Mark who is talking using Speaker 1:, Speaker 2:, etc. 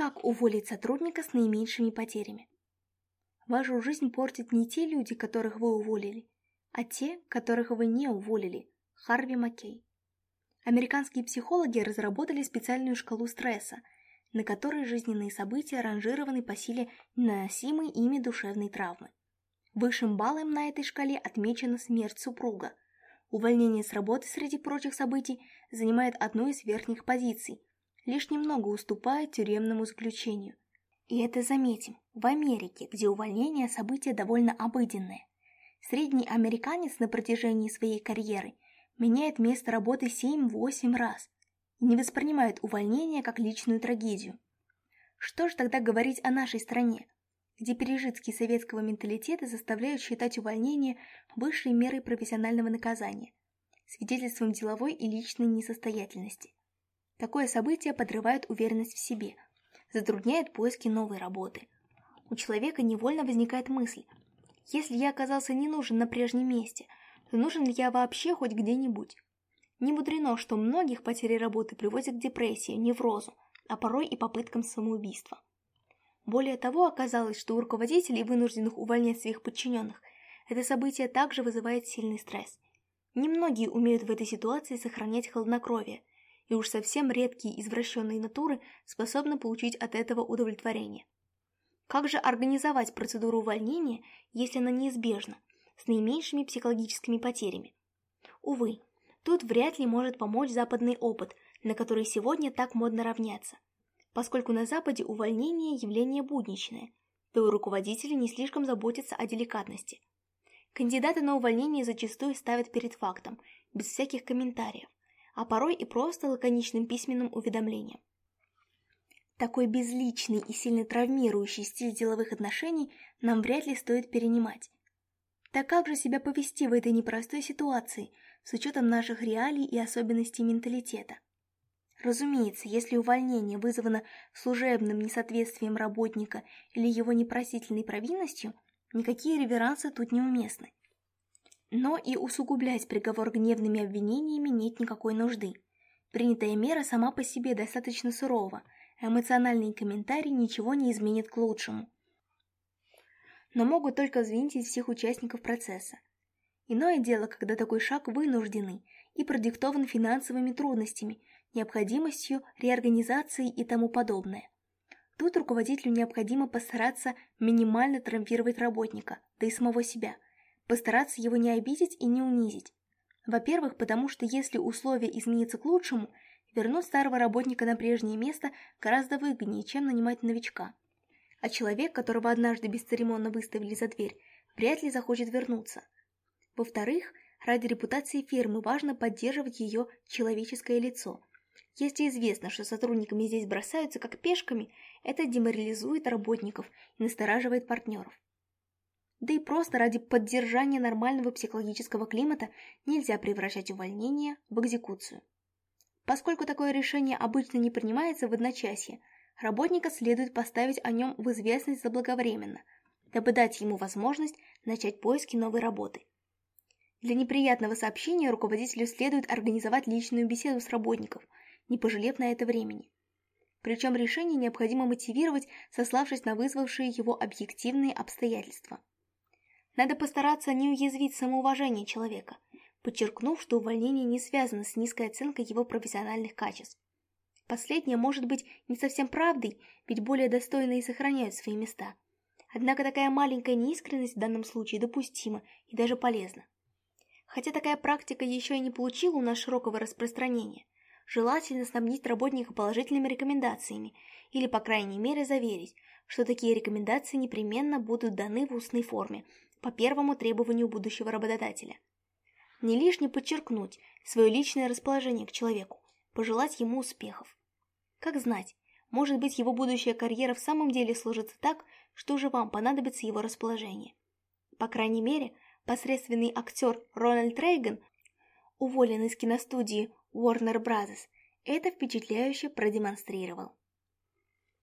Speaker 1: Как уволить сотрудника с наименьшими потерями? Вашу жизнь портят не те люди, которых вы уволили, а те, которых вы не уволили. Харви Маккей. Американские психологи разработали специальную шкалу стресса, на которой жизненные события ранжированы по силе наносимой ими душевной травмы. Высшим баллом на этой шкале отмечена смерть супруга. Увольнение с работы среди прочих событий занимает одну из верхних позиций, лишь немного уступает тюремному заключению. И это заметим, в Америке, где увольнение – событие довольно обыденное. Средний американец на протяжении своей карьеры меняет место работы 7-8 раз и не воспринимает увольнение как личную трагедию. Что же тогда говорить о нашей стране, где пережитки советского менталитета заставляют считать увольнение высшей мерой профессионального наказания, свидетельством деловой и личной несостоятельности. Такое событие подрывает уверенность в себе, затрудняет поиски новой работы. У человека невольно возникает мысль, если я оказался не нужен на прежнем месте, то нужен ли я вообще хоть где-нибудь? Не мудрено, что многих потери работы приводят к депрессии, неврозу, а порой и попыткам самоубийства. Более того, оказалось, что у руководителей, вынужденных увольнять своих подчиненных, это событие также вызывает сильный стресс. Немногие умеют в этой ситуации сохранять хладнокровие, и уж совсем редкие извращенные натуры способны получить от этого удовлетворение. Как же организовать процедуру увольнения, если она неизбежна, с наименьшими психологическими потерями? Увы, тут вряд ли может помочь западный опыт, на который сегодня так модно равняться. Поскольку на Западе увольнение – явление будничное, то и руководители не слишком заботятся о деликатности. Кандидаты на увольнение зачастую ставят перед фактом, без всяких комментариев а порой и просто лаконичным письменным уведомлением. Такой безличный и сильно травмирующий стиль деловых отношений нам вряд ли стоит перенимать. Так как же себя повести в этой непростой ситуации, с учетом наших реалий и особенностей менталитета? Разумеется, если увольнение вызвано служебным несоответствием работника или его непросительной провинностью, никакие реверансы тут неуместны. Но и усугублять приговор гневными обвинениями нет никакой нужды. Принятая мера сама по себе достаточно сурова, а эмоциональные комментарии ничего не изменят к лучшему. Но могут только взвинтить всех участников процесса. Иное дело, когда такой шаг вынужденный и продиктован финансовыми трудностями, необходимостью реорганизации и тому подобное. Тут руководителю необходимо постараться минимально травмировать работника, да и самого себя – постараться его не обидеть и не унизить. Во-первых, потому что если условия изменятся к лучшему, вернуть старого работника на прежнее место гораздо выгоднее, чем нанимать новичка. А человек, которого однажды бесцеремонно выставили за дверь, вряд ли захочет вернуться. Во-вторых, ради репутации фирмы важно поддерживать ее человеческое лицо. Если известно, что сотрудниками здесь бросаются как пешками, это деморализует работников и настораживает партнеров. Да и просто ради поддержания нормального психологического климата нельзя превращать увольнение в экзекуцию. Поскольку такое решение обычно не принимается в одночасье, работника следует поставить о нем в известность заблаговременно, дабы дать ему возможность начать поиски новой работы. Для неприятного сообщения руководителю следует организовать личную беседу с работником, не пожалев на это времени. Причем решение необходимо мотивировать, сославшись на вызвавшие его объективные обстоятельства. Надо постараться не уязвить самоуважение человека, подчеркнув, что увольнение не связано с низкой оценкой его профессиональных качеств. Последнее может быть не совсем правдой, ведь более достойные сохраняют свои места. Однако такая маленькая неискренность в данном случае допустима и даже полезна. Хотя такая практика еще и не получила у нас широкого распространения – желательно снабдить работника положительными рекомендациями или, по крайней мере, заверить, что такие рекомендации непременно будут даны в устной форме по первому требованию будущего работодателя. Не лишне подчеркнуть свое личное расположение к человеку, пожелать ему успехов. Как знать, может быть его будущая карьера в самом деле сложится так, что же вам понадобится его расположение. По крайней мере, посредственный актер Рональд Рейган, уволенный из киностудии Warner Bros. это впечатляюще продемонстрировал.